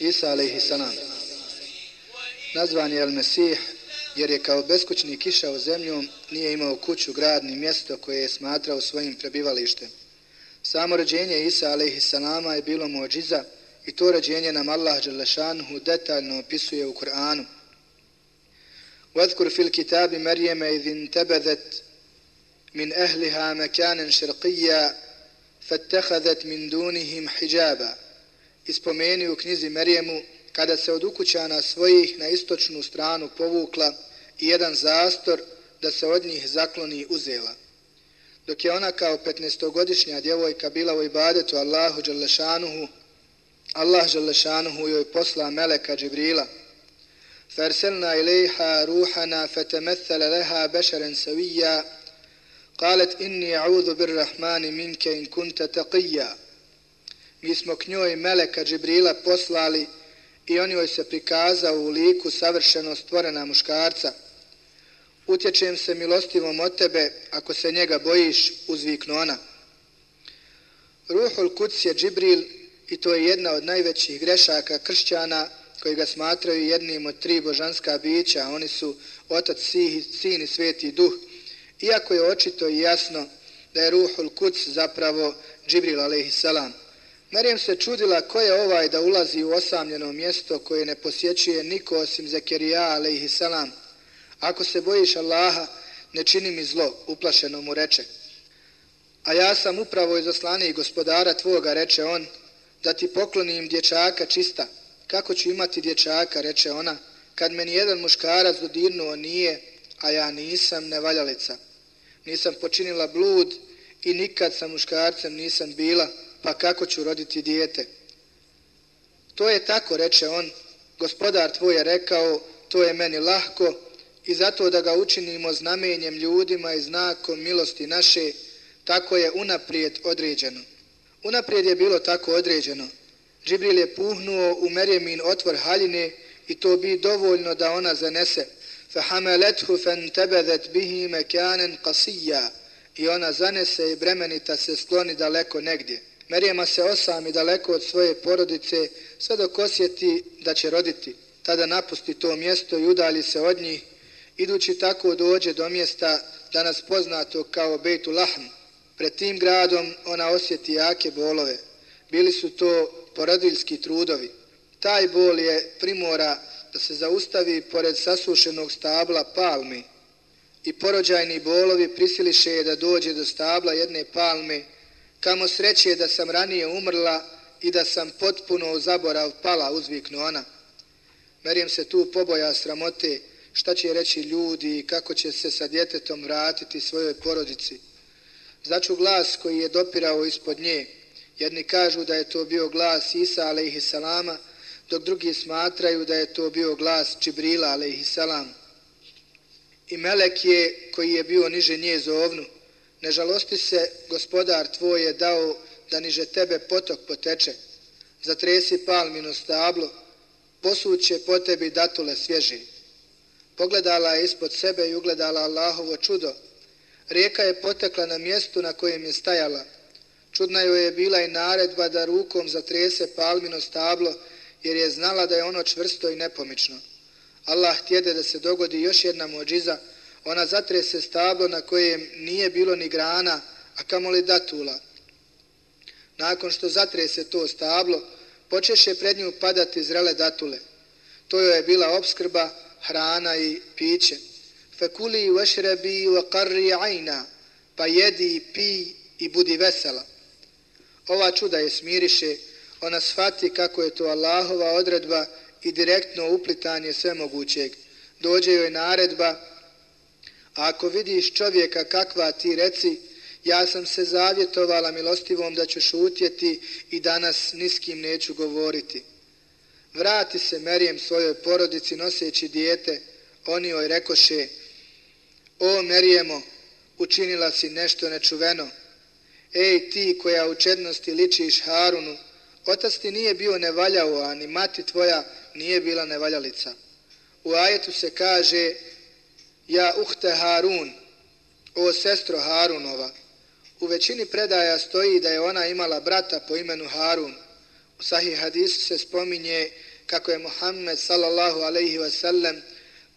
Isa alaihissalam. Nazvan je Al-Mesih jer je kao beskućnik išao zemljom, nije imao kuću, grad ni mjesto koje je smatrao svojim prebivalištem. Samo rođenje Isa alaihissalama je bilo mođiza i to rođenje nam Allah Đalešanhu detaljno opisuje u Kur'anu. واذكر في الكتاب مريم إذ انتبذت من أهلها مكانا شرقيا فاتخذت من دونهم حجابا Ispomeni u knjizi Merijemu kada se od ukućana svojih na istočnu stranu povukla i jedan zastor da se od njih zakloni uzela. Dok je ona kao 15-godišnja djevojka bila u ibadetu Allahu Đalešanuhu, Allah Đalešanuhu joj posla Meleka Džibrila – فارسلنا إليها روحنا فتمثل لها بشرا سويا قالت إني أعوذ بالرحمن منك إن كنت تقيا Mi smo k njoj Meleka Džibrila poslali i on joj se prikazao u liku savršeno stvorena muškarca. Utječem se milostivom od tebe, ako se njega bojiš, uzviknu ona. Ruhul Kuc je Džibril i to je jedna od najvećih grešaka kršćana koji ga smatraju jednim od tri božanska bića, oni su otac, sin i sveti duh, iako je očito i jasno da je Ruhul Kuc zapravo Džibril a.s. Marijem se čudila ko je ovaj da ulazi u osamljeno mjesto koje ne posjećuje niko osim Zekerija a.s. Ako se bojiš Allaha, ne čini mi zlo, uplašeno mu reče. A ja sam upravo izaslani gospodara tvoga, reče on, da ti poklonim dječaka čista, kako ću imati dječaka, reče ona, kad meni jedan muškarac dodirnuo nije, a ja nisam nevaljalica. Nisam počinila blud i nikad sa muškarcem nisam bila, pa kako ću roditi dijete? To je tako, reče on, gospodar tvoj je rekao, to je meni lahko i zato da ga učinimo znamenjem ljudima i znakom milosti naše, tako je unaprijed određeno. Unaprijed je bilo tako određeno, Džibril je puhnuo u Merjemin otvor haljine i to bi dovoljno da ona zanese. فَحَمَلَتْهُ فَانْتَبَذَتْ بِهِ مَكَانًا قَسِيًّا I ona zanese i bremenita se skloni daleko negdje. Merijema se osami daleko od svoje porodice sve dok osjeti da će roditi. Tada napusti to mjesto i udalji se od njih. Idući tako dođe do mjesta danas poznato kao Bejtu Lahm. Pred tim gradom ona osjeti jake bolove. Bili su to porodiljski trudovi. Taj bol je primora da se zaustavi pored sasušenog stabla palmi i porođajni bolovi prisiliše je da dođe do stabla jedne palme, kamo sreće da sam ranije umrla i da sam potpuno u zaborav pala, uzviknu ona. Merijem se tu poboja sramote, šta će reći ljudi i kako će se sa djetetom vratiti svojoj porodici. Začu glas koji je dopirao ispod nje, Jedni kažu da je to bio glas Isa alaihissalama, dok drugi smatraju da je to bio glas Čibrila alaihissalam. I Melek je, koji je bio niže nje zovnu, ne žalosti se, gospodar tvoj je dao da niže tebe potok poteče, zatresi palmino stablo, posuće po tebi datule svježe. Pogledala je ispod sebe i ugledala Allahovo čudo. Rijeka je potekla na mjestu na kojem je stajala, Čudna joj je bila i naredba da rukom zatrese palmino stablo, jer je znala da je ono čvrsto i nepomično. Allah tjede da se dogodi još jedna mođiza, ona zatrese stablo na kojem nije bilo ni grana, a kamoli datula. Nakon što zatrese to stablo, počeše pred nju padati zrele datule. To joj je bila obskrba, hrana i piće. Fekuli vešrebi wa qarri ajna, pa jedi i pi i budi vesela. Ova čuda je smiriše, ona shvati kako je to Allahova odredba i direktno uplitanje svemogućeg. Dođe joj naredba, a ako vidiš čovjeka kakva ti reci, ja sam se zavjetovala milostivom da ću šutjeti i danas niskim neću govoriti. Vrati se Merijem svojoj porodici noseći dijete, oni joj rekoše, o Merijemo, učinila si nešto nečuveno, Ej ti koja u čednosti ličiš Harunu, otac ti nije bio nevaljao, a ni mati tvoja nije bila nevaljalica. U ajetu se kaže, ja uhte Harun, o sestro Harunova. U većini predaja stoji da je ona imala brata po imenu Harun. U sahih hadisu se spominje kako je Muhammed sallallahu alaihi wasallam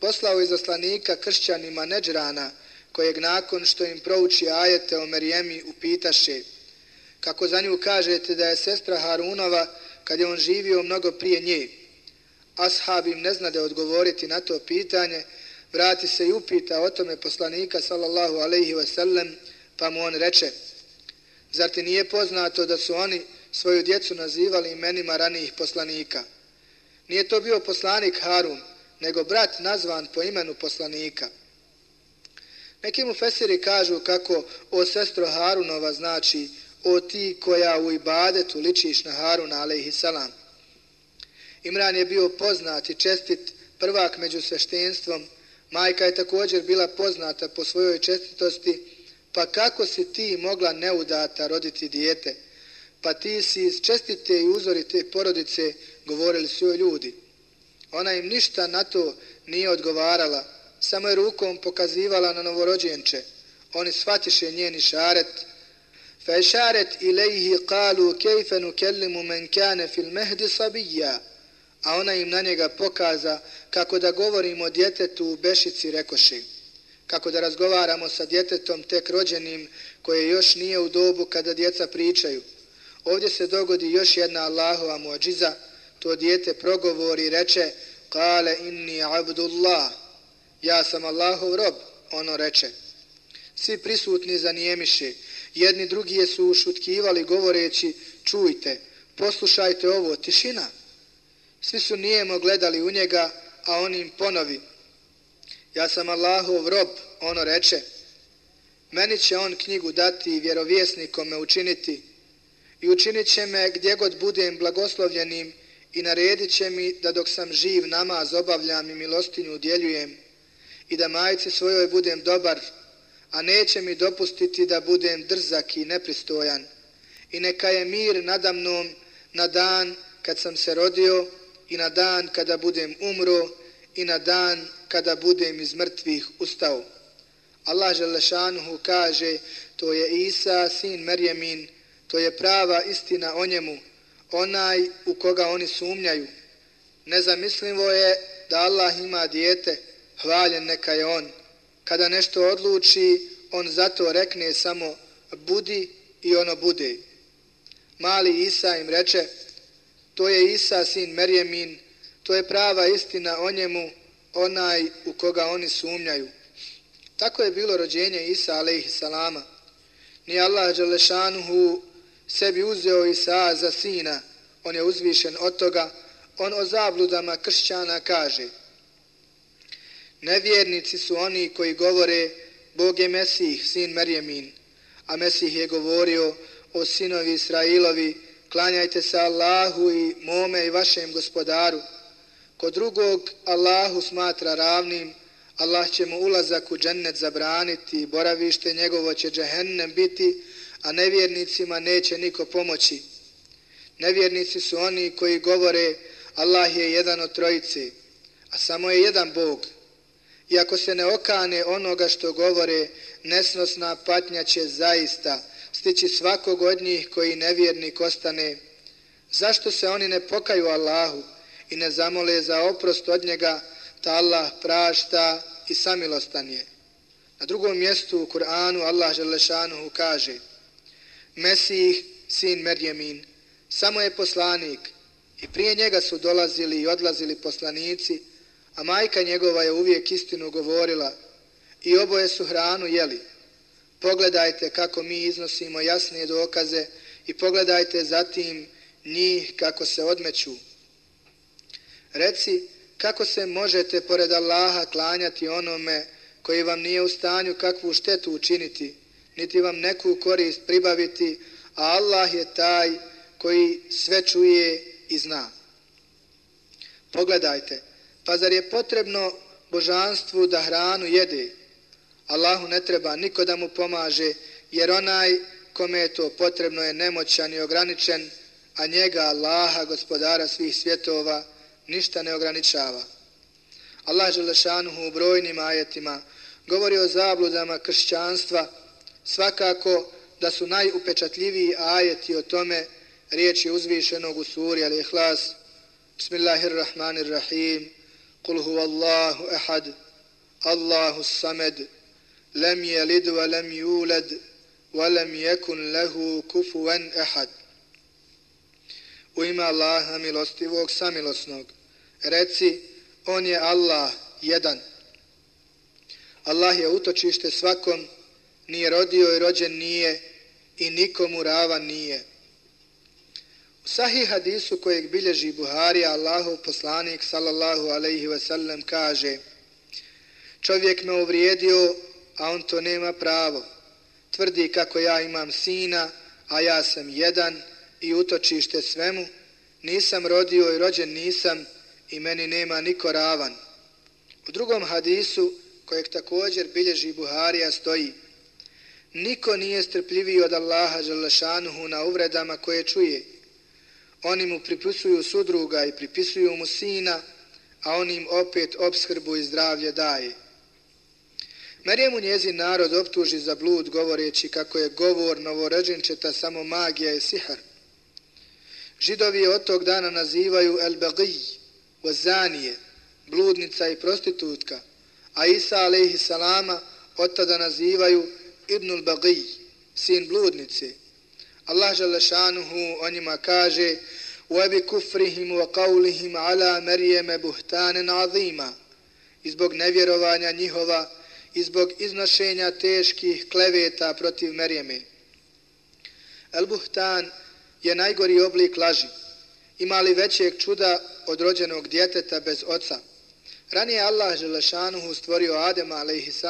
poslao izaslanika kršćanima Neđrana, kojeg nakon što im prouči ajete o Merijemi upitaše, kako za nju kažete da je sestra Harunova kad je on živio mnogo prije nje. Ashab im ne znade odgovoriti na to pitanje, vrati se i upita o tome poslanika sallallahu alaihi wasallam, pa mu on reče, zar ti nije poznato da su oni svoju djecu nazivali imenima ranijih poslanika? Nije to bio poslanik Harun, nego brat nazvan po imenu poslanika. Neki mu fesiri kažu kako o sestro Harunova znači o ti koja u ibadetu ličiš na Haruna alaihissalam. Imran je bio poznat i čestit prvak među sveštenstvom, majka je također bila poznata po svojoj čestitosti, pa kako si ti mogla neudata roditi dijete? Pa ti si iz čestite i uzorite porodice govorili su joj ljudi. Ona im ništa na to nije odgovarala, samo je rukom pokazivala na novorođenče. Oni shvatiše njeni šaret. Fa šaret ilaihi kalu kejfe nukellimu men kane fil mehdi sabija. A ona im na njega pokaza kako da govorimo djetetu u bešici rekoši. Kako da razgovaramo sa djetetom tek rođenim koje još nije u dobu kada djeca pričaju. Ovdje se dogodi još jedna Allahova muadžiza, to dijete progovori i reče Kale inni abdullah, ja sam Allahov rob, ono reče. Svi prisutni zanijemiše, jedni drugi je su ušutkivali govoreći, čujte, poslušajte ovo, tišina. Svi su nijemo gledali u njega, a on im ponovi. Ja sam Allahov rob, ono reče. Meni će on knjigu dati i vjerovjesnikom me učiniti i učinit će me gdje god budem blagoslovljenim i naredit će mi da dok sam živ namaz obavljam i milostinju udjeljujem i da majci svojoj budem dobar, a neće mi dopustiti da budem drzak i nepristojan. I neka je mir nadamnom na dan kad sam se rodio i na dan kada budem umro i na dan kada budem iz mrtvih ustao. Allah Želešanuhu kaže, to je Isa, sin Merjemin, to je prava istina o njemu, onaj u koga oni sumnjaju. Nezamislivo je da Allah ima dijete, hvaljen neka je on. Kada nešto odluči, on zato rekne samo budi i ono bude. Mali Isa im reče, to je Isa sin Merjemin, to je prava istina o njemu, onaj u koga oni sumnjaju. Tako je bilo rođenje Isa alaihissalama. Ni Allah Đalešanuhu sebi uzeo Isa za sina, on je uzvišen od toga, on o zabludama kršćana kaže Nevjernici su oni koji govore Bog je Mesih, sin Merjemin, a Mesih je govorio o sinovi Israilovi, klanjajte se Allahu i mome i vašem gospodaru. Ko drugog Allahu smatra ravnim, Allah će mu ulazak u džennet zabraniti, boravište njegovo će džehennem biti, a nevjernicima neće niko pomoći. Nevjernici su oni koji govore Allah je jedan od trojice, a samo je jedan Bog. I ako se ne okane onoga što govore, nesnosna patnja će zaista stići svakog od njih koji nevjernik ostane. Zašto se oni ne pokaju Allahu i ne zamole za oprost od njega, ta Allah prašta i samilostan je. Na drugom mjestu u Kur'anu Allah Želešanuhu kaže Mesih, sin Merjemin, samo je poslanik i prije njega su dolazili i odlazili poslanici, a majka njegova je uvijek istinu govorila i oboje su hranu jeli. Pogledajte kako mi iznosimo jasne dokaze i pogledajte zatim njih kako se odmeću. Reci, kako se možete pored Allaha klanjati onome koji vam nije u stanju kakvu štetu učiniti, niti vam neku korist pribaviti, a Allah je taj koji sve čuje i zna. Pogledajte, pa zar je potrebno božanstvu da hranu jede? Allahu ne treba niko da mu pomaže, jer onaj kome je to potrebno je nemoćan i ograničen, a njega Allaha, gospodara svih svjetova, ništa ne ograničava. Allah Želešanuhu u brojnim ajetima govori o zabludama kršćanstva, svakako da su najupečatljiviji ajeti o tome riječi uzvišenog u suri al ihlas Bismillahirrahmanirrahim. Kul huvallahu ehad. Allahu samed, لم يلد ولم يولد ولم يكن له كفوا أحد. U ime Allaha milostivog samilosnog. Reci, on je Allah jedan. Allah je utočište svakom, nije rodio i rođen nije i nikomu ravan nije. U sahih hadisu kojeg bilježi Buhari, Allahov poslanik sallallahu alaihi ve sellem kaže Čovjek me uvrijedio, a on to nema pravo. Tvrdi kako ja imam sina, a ja sam jedan i utočište svemu. Nisam rodio i rođen nisam i meni nema niko ravan. U drugom hadisu, kojeg također bilježi Buharija, stoji Niko nije strpljiviji od Allaha Želešanuhu na uvredama koje čuje. Oni mu pripisuju sudruga i pripisuju mu sina, a on im opet obskrbu i zdravlje daje. Marijemu njezin narod optuži za blud govoreći kako je govor novoređenčeta samo magija i sihar. Židovi je od tog dana nazivaju El-Bagij, Ozanije, bludnica i prostitutka, a Isa alaihi salama od tada nazivaju Ibnul Bagij, sin bludnice. Allah želešanuhu o njima kaže وَبِكُفْرِهِمْ وَقَوْلِهِمْ عَلَى مَرْيَمَ بُهْتَانٍ عَظِيمًا I zbog nevjerovanja njihova i zbog iznošenja teških kleveta protiv Merjeme. El-Buhtan je najgori oblik laži. Ima li većeg čuda od rođenog djeteta bez oca? Ranije Allah Želešanuhu stvorio Adema a.s.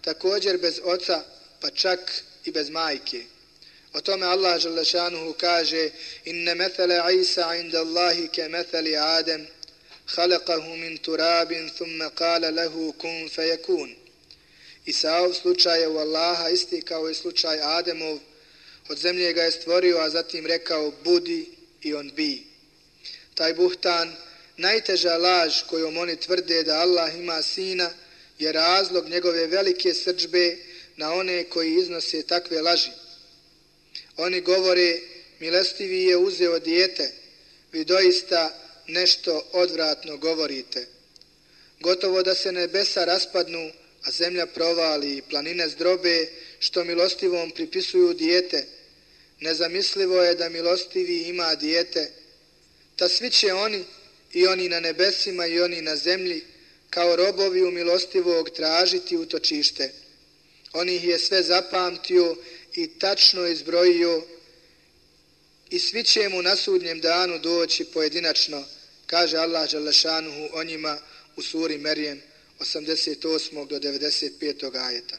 također bez oca, pa čak i bez majke. O tome Allah Želešanuhu kaže Inne methele Isa inda Allahi ke metheli Adem halakahu min turabin thumme kale lehu kun fejekun. Isaov slučaj je u Allaha isti kao i slučaj Ademov. Od zemlje ga je stvorio, a zatim rekao budi i on bi. Taj buhtan, najteža laž kojom oni tvrde da Allah ima sina, je razlog njegove velike srđbe na one koji iznose takve laži. Oni govore, milostivi je uzeo dijete, vi doista nešto odvratno govorite. Gotovo da se nebesa raspadnu, a zemlja provali i planine zdrobe, što milostivom pripisuju dijete. Nezamislivo je da milostivi ima dijete. Ta svi će oni, i oni na nebesima i oni na zemlji, kao robovi u milostivog tražiti utočište. On ih je sve zapamtio i tačno izbrojio i svi će mu na sudnjem danu doći pojedinačno, kaže Allah Đalešanuhu o njima u suri Merijem 88. do 95. ajeta.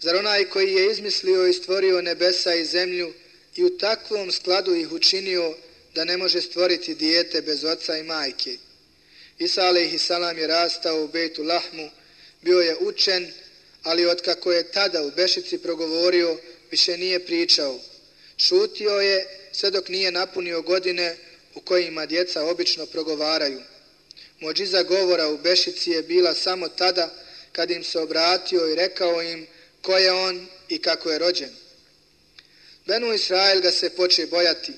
Zar onaj koji je izmislio i stvorio nebesa i zemlju i u takvom skladu ih učinio da ne može stvoriti dijete bez oca i majke? Isa alaihi salam je rastao u Bejtu Lahmu, bio je učen, ali otkako je tada u Bešici progovorio, više nije pričao. Šutio je sve dok nije napunio godine u kojima djeca obično progovaraju. Mođiza govora u Bešici je bila samo tada kad im se obratio i rekao im ko je on i kako je rođen. Benu Israel ga se poče bojati.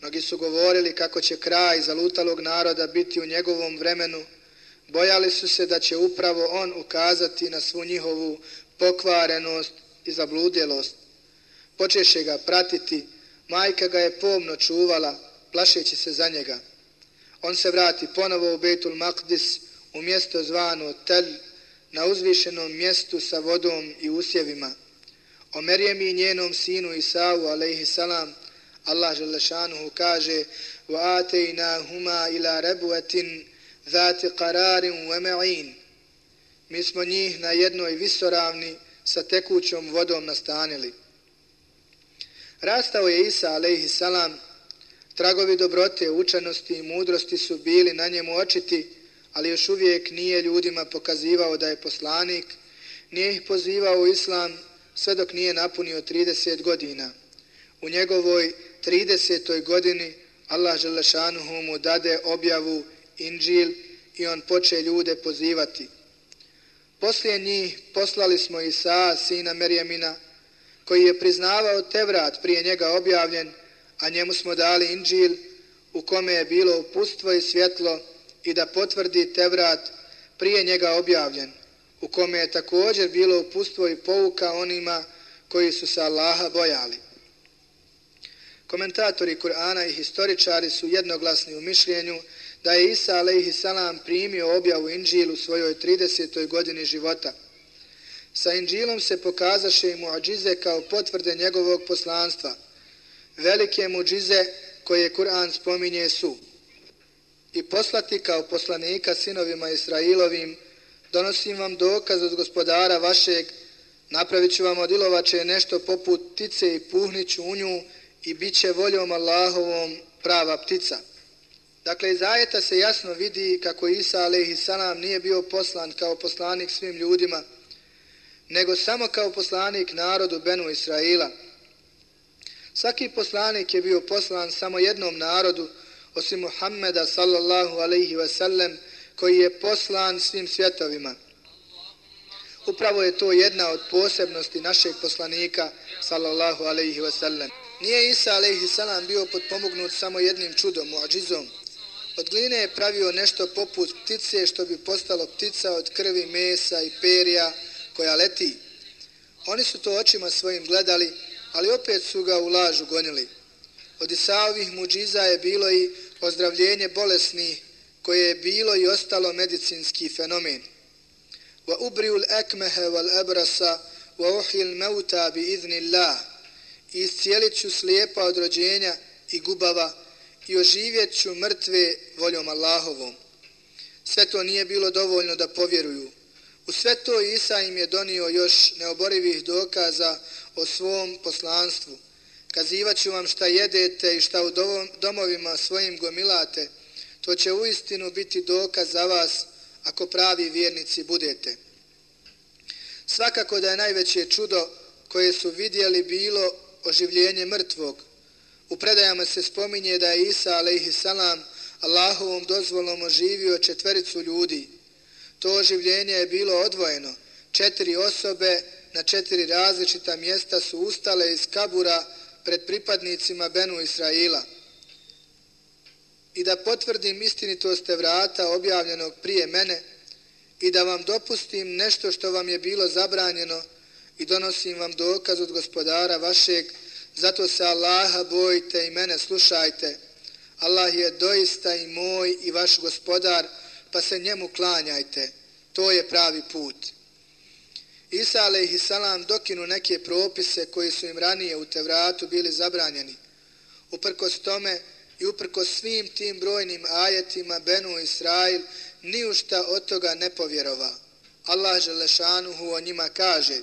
Mnogi su govorili kako će kraj zalutalog naroda biti u njegovom vremenu. Bojali su se da će upravo on ukazati na svu njihovu pokvarenost i zabludjelost. Počeše ga pratiti, majka ga je pomno čuvala, plašeći se za njega On se vrati ponovo u Betul Maqdis, u mjesto zvano Tel, na uzvišenom mjestu sa vodom i usjevima. O Merijemi i njenom sinu Isavu, alaihi salam, Allah želešanuhu kaže وَآتَيْنَاهُمَا إِلَى رَبُوَةٍ ذَاتِ قَرَارٍ وَمَعِينَ Mi smo njih na jednoj visoravni sa tekućom vodom nastanili. Rastao je Isa, alaihi salam, tragovi dobrote, učenosti i mudrosti su bili na njemu očiti, ali još uvijek nije ljudima pokazivao da je poslanik, nije ih pozivao u islam sve dok nije napunio 30 godina. U njegovoj 30. godini Allah Želešanuhu mu dade objavu Inđil i on poče ljude pozivati. Poslije njih poslali smo Isa, sina Merjemina, koji je priznavao Tevrat prije njega objavljen, a njemu smo dali Inđil, u kome je bilo upustvo i svjetlo i da potvrdi Tevrat prije njega objavljen, u kome je također bilo upustvo i pouka onima koji su se Allaha bojali. Komentatori Kur'ana i historičari su jednoglasni u mišljenju da je Isa a.s. primio objavu Inđilu u svojoj 30. godini života. Sa Inđilom se pokazaše i muadžize kao potvrde njegovog poslanstva. Velike muđize koje Kur'an spominje su i poslati kao poslanika sinovima Israilovim, donosim vam dokaz od gospodara vašeg, napravit ću vam od ilovače nešto poput ptice i puhniću u nju i bit će voljom Allahovom prava ptica. Dakle, iz ajeta se jasno vidi kako Isa a.s. nije bio poslan kao poslanik svim ljudima, nego samo kao poslanik narodu Benu Israila. Svaki poslanik je bio poslan samo jednom narodu, osim Muhammeda sallallahu alaihi ve sellem, koji je poslan svim svjetovima. Upravo je to jedna od posebnosti našeg poslanika sallallahu alaihi ve sellem. Nije Isa alaihi salam bio potpomognut samo jednim čudom, muadžizom. Od gline je pravio nešto poput ptice što bi postalo ptica od krvi, mesa i perija koja leti. Oni su to očima svojim gledali, ali opet su ga u lažu gonili. Od Isaovih muđiza je bilo i ozdravljenje bolesnih, koje je bilo i ostalo medicinski fenomen. Wa ubriul ekmehe wal ebrasa wa uhil meuta bi iznillah. I iscijelit ću slijepa od rođenja i gubava i oživjet ću mrtve voljom Allahovom. Sve to nije bilo dovoljno da povjeruju. U sve to Isa im je donio još neoborivih dokaza o svom poslanstvu. Kazivaću vam šta jedete i šta u domovima svojim gomilate, to će u istinu biti dokaz za vas ako pravi vjernici budete. Svakako da je najveće čudo koje su vidjeli bilo oživljenje mrtvog. U predajama se spominje da je Isa a.s. Allahovom dozvolom oživio četvericu ljudi. To oživljenje je bilo odvojeno. Četiri osobe na četiri različita mjesta su ustale iz kabura pred pripadnicima Benu Israila. I da potvrdim istinitost vrata objavljenog prije mene i da vam dopustim nešto što vam je bilo zabranjeno i donosim vam dokaz od gospodara vašeg, zato se Allaha bojite i mene slušajte. Allah je doista i moj i vaš gospodar, pa se njemu klanjajte. To je pravi put. Isa a.s. dokinu neke propise koji su im ranije u Tevratu bili zabranjeni. Uprkos tome i uprkos svim tim brojnim ajetima Benu Israil ni u šta od toga ne povjerova. Allah Želešanuhu o njima kaže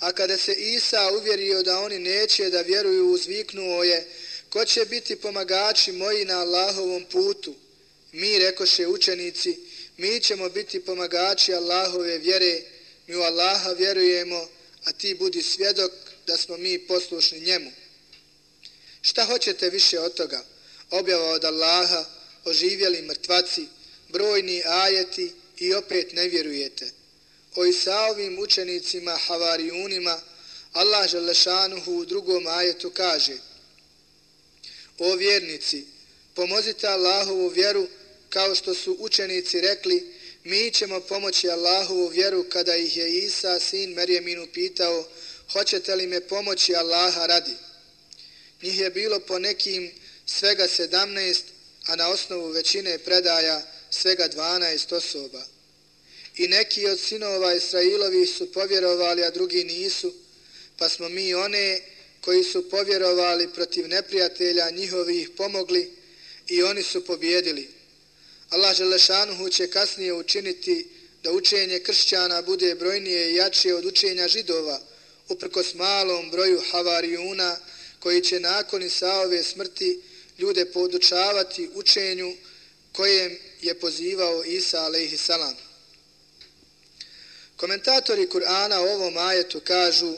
A kada se Isa uvjerio da oni neće da vjeruju, uzviknuo je ko će biti pomagači moji na Allahovom putu. Mi, rekoše učenici, mi ćemo biti pomagači Allahove vjere, mi u Allaha vjerujemo, a ti budi svjedok da smo mi poslušni njemu. Šta hoćete više od toga? Objava od Allaha, oživjeli mrtvaci, brojni ajeti i opet ne vjerujete. O Isaovim učenicima, havarijunima, Allah Želešanuhu u drugom ajetu kaže O vjernici, pomozite Allahovu vjeru kao što su učenici rekli, mi ćemo pomoći Allahovu vjeru kada ih je Isa, sin Merjeminu, pitao, hoćete li me pomoći Allaha radi? Njih je bilo po nekim svega sedamnaest, a na osnovu većine predaja svega dvanaest osoba. I neki od sinova Israilovi su povjerovali, a drugi nisu, pa smo mi one koji su povjerovali protiv neprijatelja njihovih pomogli i oni su pobjedili. Allah Želešanuhu će kasnije učiniti da učenje kršćana bude brojnije i jače od učenja židova, uprkos malom broju havarijuna koji će nakon Isaove smrti ljude podučavati učenju kojem je pozivao Isa alaihi salam. Komentatori Kur'ana u ovom ajetu kažu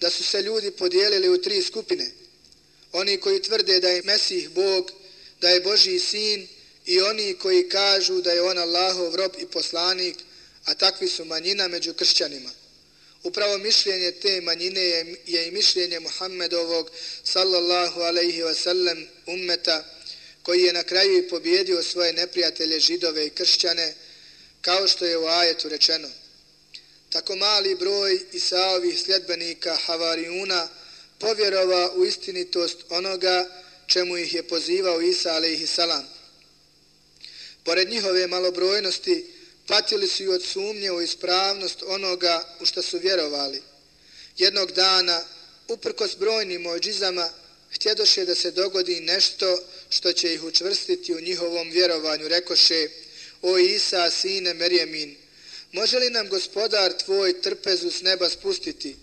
da su se ljudi podijelili u tri skupine. Oni koji tvrde da je Mesih Bog, da je Božji sin i oni koji kažu da je on Allahov rob i poslanik, a takvi su manjina među kršćanima. Upravo mišljenje te manjine je, je i mišljenje Muhammedovog sallallahu alaihi wasallam ummeta koji je na kraju i pobjedio svoje neprijatelje židove i kršćane kao što je u ajetu rečeno. Tako mali broj Isaovih sljedbenika Havarijuna povjerova u istinitost onoga čemu ih je pozivao Isa alaihi salam. Pored njihove malobrojnosti, patili su i od sumnje u ispravnost onoga u što su vjerovali. Jednog dana, uprkos brojnim ođizama, htjedoše da se dogodi nešto što će ih učvrstiti u njihovom vjerovanju, rekoše, o Isa, sine Merjemin, može li nam gospodar tvoj trpezu s neba spustiti?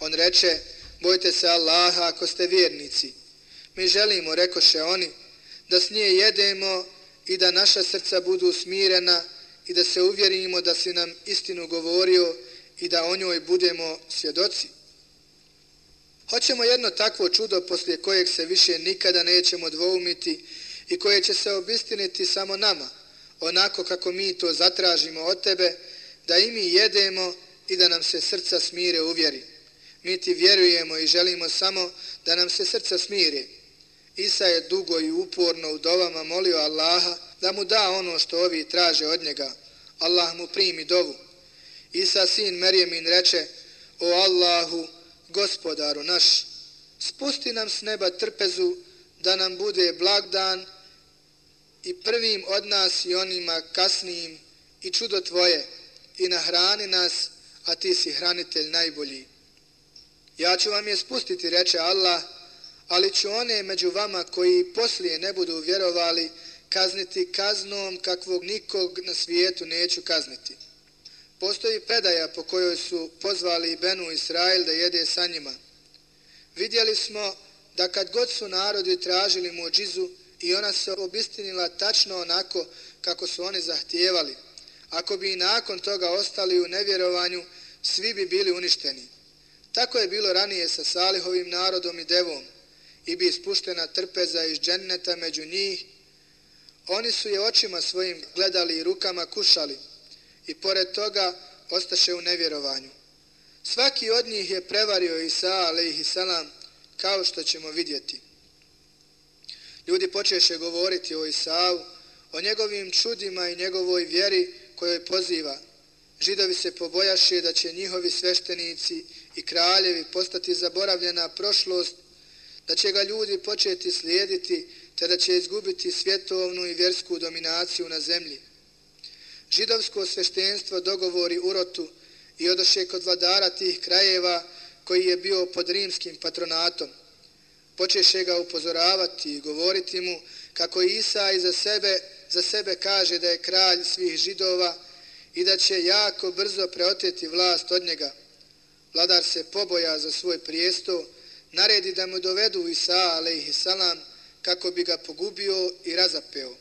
On reče, bojte se Allaha ako ste vjernici. Mi želimo, rekoše oni, da s nje jedemo i da naša srca budu smirena i da se uvjerimo da si nam istinu govorio i da o njoj budemo svjedoci. Hoćemo jedno takvo čudo poslije kojeg se više nikada nećemo dvoumiti i koje će se obistiniti samo nama, onako kako mi to zatražimo od tebe, da i mi jedemo i da nam se srca smire uvjeri. Mi ti vjerujemo i želimo samo da nam se srca smire. Isa je dugo i uporno u dovama molio Allaha da mu da ono što ovi traže od njega. Allah mu primi dovu. Isa sin Merjemin reče, o Allahu, gospodaru naš, spusti nam s neba trpezu da nam bude blagdan i prvim od nas i onima kasnijim i čudo tvoje i nahrani nas, a ti si hranitelj najbolji. Ja ću vam je spustiti, reče Allah, ali ću one među vama koji poslije ne budu vjerovali kazniti kaznom kakvog nikog na svijetu neću kazniti. Postoji predaja po kojoj su pozvali Benu Israel da jede sa njima. Vidjeli smo da kad god su narodi tražili muđizu i ona se obistinila tačno onako kako su oni zahtijevali, ako bi i nakon toga ostali u nevjerovanju, svi bi bili uništeni. Tako je bilo ranije sa Salihovim narodom i devom i bi ispuštena trpeza iz dženneta među njih. Oni su je očima svojim gledali i rukama kušali i pored toga ostaše u nevjerovanju. Svaki od njih je prevario Isa, alaihi salam, kao što ćemo vidjeti. Ljudi počeše govoriti o Isau, o njegovim čudima i njegovoj vjeri kojoj poziva. Židovi se pobojaše da će njihovi sveštenici i kraljevi postati zaboravljena prošlost, da će ga ljudi početi slijediti, te da će izgubiti svjetovnu i vjersku dominaciju na zemlji. Židovsko sveštenstvo dogovori urotu i odoše kod vladara tih krajeva koji je bio pod rimskim patronatom. Počeše ga upozoravati i govoriti mu kako Isa za sebe, za sebe kaže da je kralj svih židova i da će jako brzo preoteti vlast od njega. Vladar se poboja za svoj prijesto, naredi da mu dovedu Isa, alaihi salam, kako bi ga pogubio i razapeo.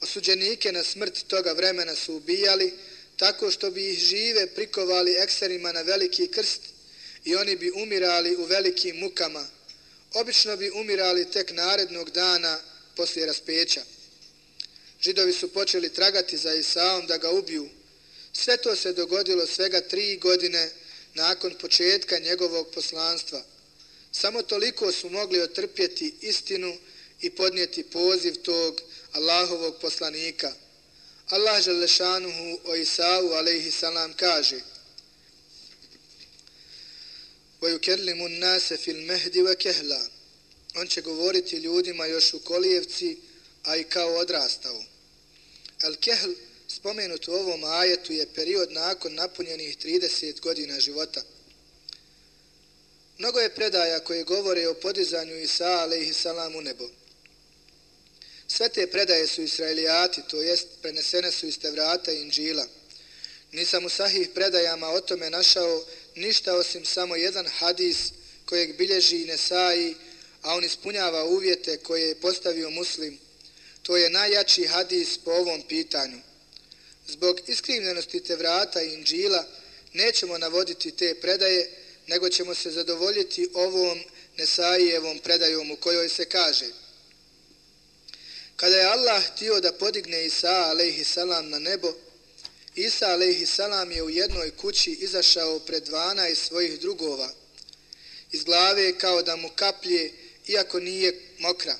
Osuđenike na smrt toga vremena su ubijali tako što bi ih žive prikovali ekserima na veliki krst i oni bi umirali u velikim mukama. Obično bi umirali tek narednog dana poslije raspeća. Židovi su počeli tragati za Isaom da ga ubiju. Sve to se dogodilo svega tri godine nakon početka njegovog poslanstva. Samo toliko su mogli otrpjeti istinu i podnijeti poziv tog Allahovog poslanika. Allah želešanuhu o Isau alaihi salam kaže وَيُكَرْلِمُ النَّاسَ فِي الْمَهْدِ وَكَهْلَا On će govoriti ljudima još u kolijevci, a i kao odrastao. Al-Kehl, spomenut u ovom ajetu, je period nakon napunjenih 30 godina života. Mnogo je predaja koje govore o podizanju Isa alaihi salam u nebo. Sve te predaje su israelijati, to jest prenesene su iz Tevrata i Inđila. Nisam u sahih predajama o tome našao ništa osim samo jedan hadis kojeg bilježi Nesai, a on ispunjava uvjete koje je postavio muslim. To je najjači hadis po ovom pitanju. Zbog iskrivljenosti Tevrata i Inđila nećemo navoditi te predaje, nego ćemo se zadovoljiti ovom Nesaijevom predajom u kojoj se kaže – Kada je Allah htio da podigne Isa alaihi salam na nebo Isa a.s. je u jednoj kući izašao pred dvana iz svojih drugova. Iz glave kao da mu kaplje, iako nije mokra.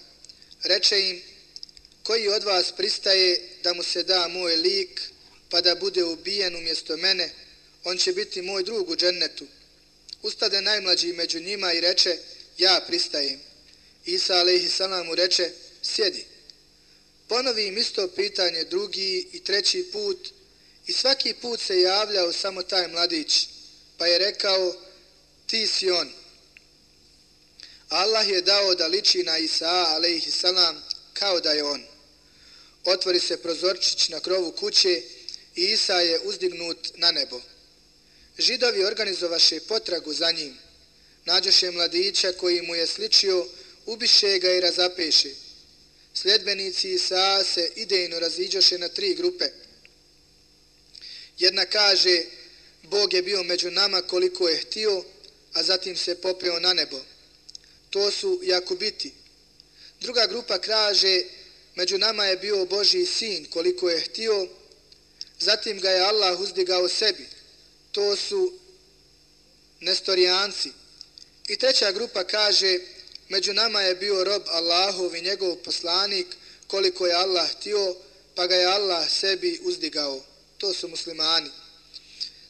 Reče im, koji od vas pristaje da mu se da moj lik, pa da bude ubijen umjesto mene, on će biti moj drug u džennetu. Ustade najmlađi među njima i reče, ja pristajem. Isa a.s. mu reče, sjedi. Ponovi im isto pitanje drugi i treći put i svaki put se javljao samo taj mladić, pa je rekao, ti si on. Allah je dao da liči na Isa a.s. kao da je on. Otvori se prozorčić na krovu kuće i Isa je uzdignut na nebo. Židovi organizovaše potragu za njim. Nađoše mladića koji mu je sličio, ubiše ga i razapeše. Sljedbenici Isa se idejno raziđoše na tri grupe. Jedna kaže, Bog je bio među nama koliko je htio, a zatim se popeo na nebo. To su Jakubiti. Druga grupa kaže, među nama je bio Božji sin koliko je htio, zatim ga je Allah uzdigao sebi. To su Nestorijanci. I treća grupa kaže, među nama je bio rob Allahov i njegov poslanik koliko je Allah htio, pa ga je Allah sebi uzdigao. To su muslimani.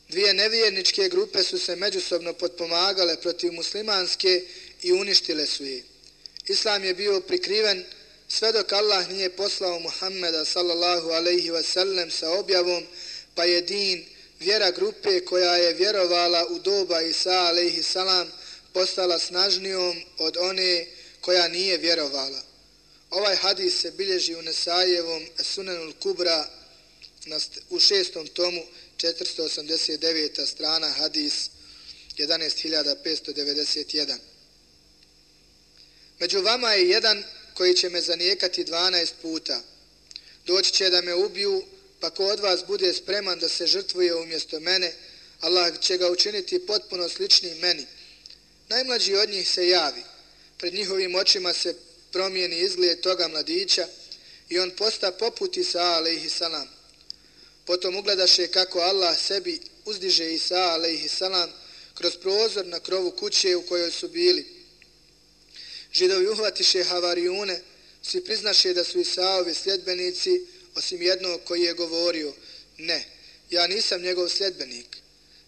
Dvije nevjerničke grupe su se međusobno potpomagale protiv muslimanske i uništile su je. Islam je bio prikriven sve dok Allah nije poslao Muhammeda sallallahu alaihi wasallam sa objavom, pa je din vjera grupe koja je vjerovala u doba Isa alaihi salam postala snažnijom od one koja nije vjerovala. Ovaj hadis se bilježi u Nesajevom Sunanul Kubra u šestom tomu 489. strana hadis 11591. Među vama je jedan koji će me zanijekati 12 puta. Doći će da me ubiju, pa ko od vas bude spreman da se žrtvuje umjesto mene, Allah će ga učiniti potpuno sličnim meni. Najmlađi od njih se javi. Pred njihovim očima se promijeni izgled toga mladića i on posta poput Isa alaihi salam. Potom ugledaše kako Allah sebi uzdiže Isa alaihi salam kroz prozor na krovu kuće u kojoj su bili. Židovi uhvatiše havarijune, svi priznaše da su Isaovi sljedbenici, osim jednog koji je govorio, ne, ja nisam njegov sljedbenik.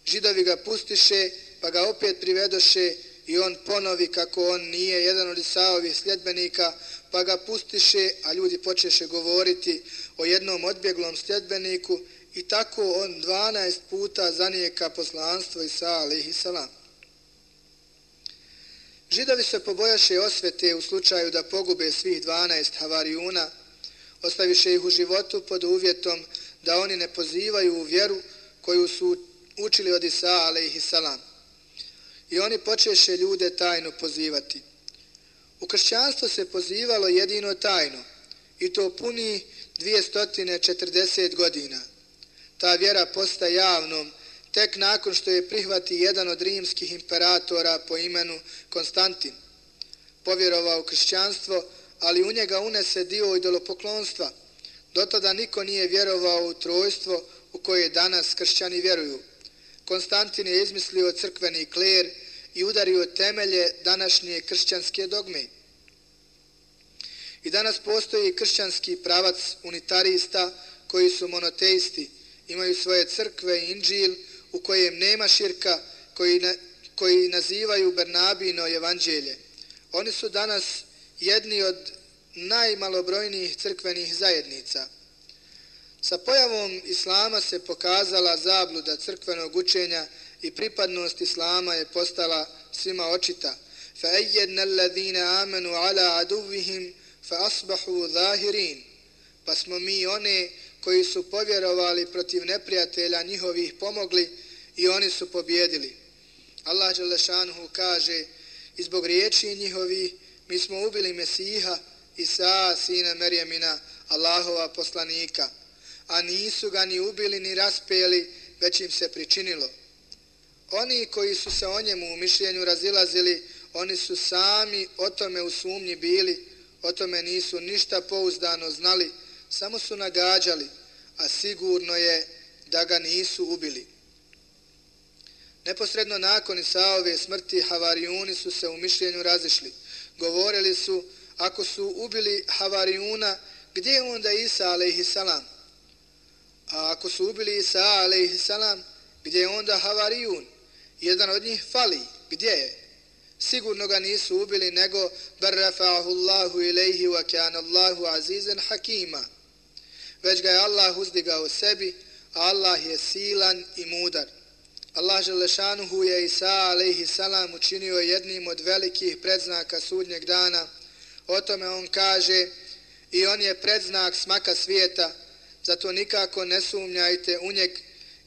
Židovi ga pustiše, pa ga opet privedoše i on ponovi kako on nije jedan od Isaovih sljedbenika, pa ga pustiše, a ljudi počeše govoriti o jednom odbjeglom sljedbeniku i tako on 12 puta zanijeka poslanstvo Isa alaihi salam. Židovi se pobojaše osvete u slučaju da pogube svih 12 havarijuna, ostaviše ih u životu pod uvjetom da oni ne pozivaju u vjeru koju su učili od Isa alaihi salam. I oni počeše ljude tajno pozivati. U kršćanstvo se pozivalo jedino tajno i to puni 240 godina. Ta vjera postaje javnom tek nakon što je prihvati jedan od rimskih imperatora po imenu Konstantin. Povjerovao u kršćanstvo, ali u njega unese dio idolopoklonstva. Dotada niko nije vjerovao u trojstvo u koje danas kršćani vjeruju. Konstantin je izmislio crkveni kler i udario temelje današnje kršćanske dogme. I danas postoji kršćanski pravac unitarista koji su monoteisti, imaju svoje crkve i inđil, u kojem nema širka koji, na, koji nazivaju Bernabino evanđelje. Oni su danas jedni od najmalobrojnijih crkvenih zajednica. Sa pojavom Islama se pokazala zabluda crkvenog učenja i pripadnost Islama je postala svima očita. فَأَيَّدْنَ الَّذِينَ آمَنُوا عَلَىٰ عَدُوِّهِمْ فَأَصْبَحُوا ظَاهِرِينَ Pa smo mi one koji su povjerovali protiv neprijatelja njihovih pomogli i oni su pobjedili. Allah Đelešanuhu kaže, izbog riječi njihovi mi smo ubili Mesiha, Isa, sina Merjemina, Allahova poslanika, a nisu ga ni ubili ni raspeli, već im se pričinilo. Oni koji su se o njemu u mišljenju razilazili, oni su sami o tome u sumnji bili, o tome nisu ništa pouzdano znali, samo su nagađali, a sigurno je da ga nisu ubili. Neposredno nakon Isaove smrti Havarijuni su se u mišljenju razišli. Govorili su, ako su ubili Havarijuna, gdje je onda Isa a.s. A ako su ubili Isa a.s. gdje je onda Havarijun? Jedan od njih fali. Gdje je? Sigurno ga nisu ubili nego bar rafa'ahu Allahu ilaihi wa kana Allahu azizan hakima. Već ga je Allah uzdigao sebi, a Allah je silan i mudar. Allah Želešanuhu je Isa alaihi salam učinio jednim od velikih predznaka sudnjeg dana. O tome on kaže i on je predznak smaka svijeta, zato nikako ne sumnjajte u njeg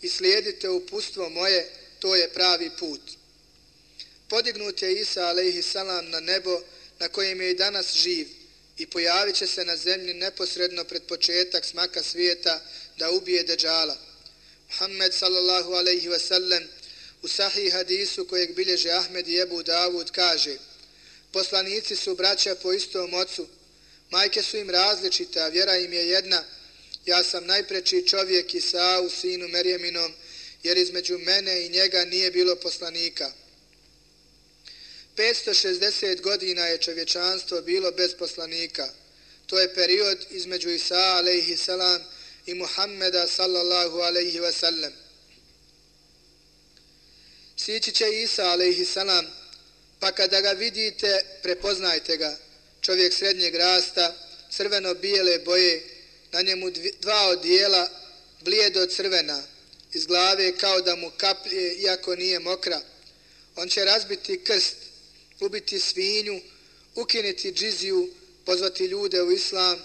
i slijedite upustvo moje, to je pravi put. Podignut je Isa alaihi salam na nebo na kojem je i danas živ i pojavit će se na zemlji neposredno pred početak smaka svijeta da ubije deđala. Muhammed sallallahu alaihi ve sellem u sahih hadisu kojeg bilježe Ahmed i Ebu Davud kaže Poslanici su braća po istom ocu, majke su im različite, a vjera im je jedna. Ja sam najpreči čovjek Isau, sinu Merjeminom, jer između mene i njega nije bilo poslanika. 560 godina je čovječanstvo bilo bez poslanika. To je period između Isa alaihi salam i Muhammeda sallallahu alaihi ve sellem. Sići će Isa alaihi salam, pa kada ga vidite, prepoznajte ga. Čovjek srednjeg rasta, crveno-bijele boje, na njemu dva odijela, blijedo crvena, iz glave kao da mu kaplje, iako nije mokra. On će razbiti krst, ubiti svinju, ukiniti džiziju, pozvati ljude u islam,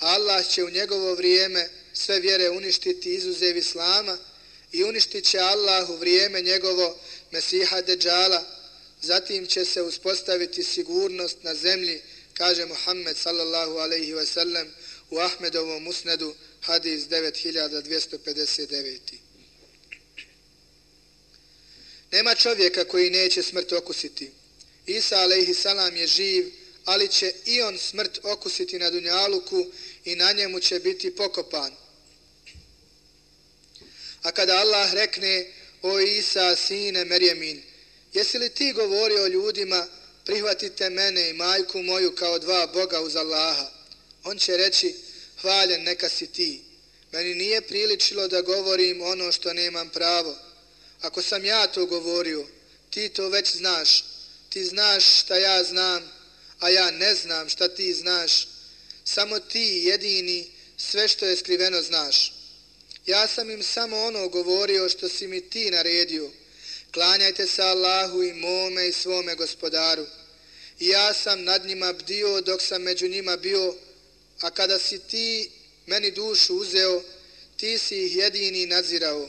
a Allah će u njegovo vrijeme sve vjere uništiti izuzev islama i uništit će Allah u vrijeme njegovo Mesiha Dejala, zatim će se uspostaviti sigurnost na zemlji, kaže Muhammed sallallahu alaihi ve sellem u Ahmedovom musnedu hadis 9259. Nema čovjeka koji neće smrt okusiti. Isa alaihi salam je živ, ali će i on smrt okusiti na Dunjaluku i na njemu će biti pokopan. A kada Allah rekne, o Isa, sine Merjemin, jesi li ti govorio ljudima, prihvatite mene i majku moju kao dva Boga uz Allaha? On će reći, hvaljen neka si ti. Meni nije priličilo da govorim ono što nemam pravo. Ako sam ja to govorio, ti to već znaš, ti znaš šta ja znam, a ja ne znam šta ti znaš. Samo ti jedini sve što je skriveno znaš. Ja sam im samo ono govorio što si mi ti naredio. Klanjajte se Allahu i mome i svome gospodaru. I ja sam nad njima bdio dok sam među njima bio, a kada si ti meni dušu uzeo, ti si ih jedini nadzirao.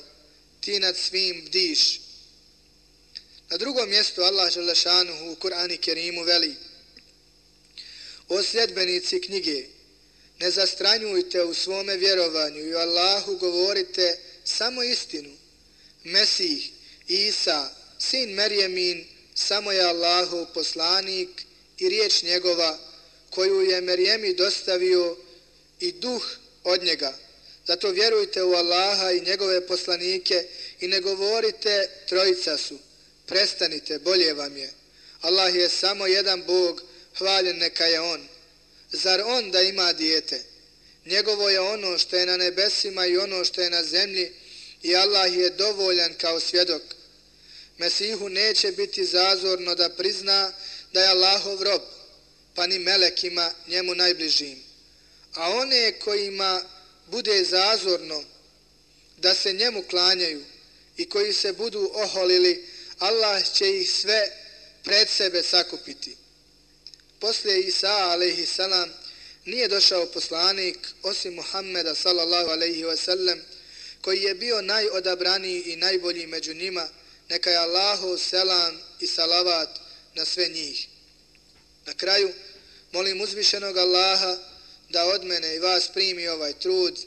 Ti nad svim bdiš. Na drugom mjestu Allah Želešanuhu u Kur'ani Kerimu veli O sljedbenici knjige, ne zastranjujte u svome vjerovanju i Allahu govorite samo istinu. Mesih, Isa, sin Merjemin, samo je Allahu poslanik i riječ njegova koju je Merjemi dostavio i duh od njega. Zato vjerujte u Allaha i njegove poslanike i ne govorite trojica su prestanite, bolje vam je. Allah je samo jedan Bog, hvaljen neka je On. Zar On da ima dijete? Njegovo je ono što je na nebesima i ono što je na zemlji i Allah je dovoljan kao svjedok. Mesihu neće biti zazorno da prizna da je Allahov rob, pa ni melekima njemu najbližim. A one kojima bude zazorno da se njemu klanjaju i koji se budu oholili Allah će ih sve pred sebe sakupiti. Poslije Isa alaihi salam nije došao poslanik osim Muhammeda sallallahu alaihi wasallam koji je bio najodabraniji i najbolji među njima neka je Allahu selam i salavat na sve njih. Na kraju molim uzvišenog Allaha da od mene i vas primi ovaj trud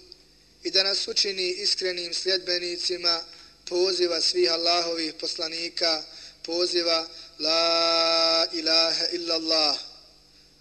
i da nas učini iskrenim sljedbenicima poziva svih Allahovih poslanika, poziva La ilaha illallah.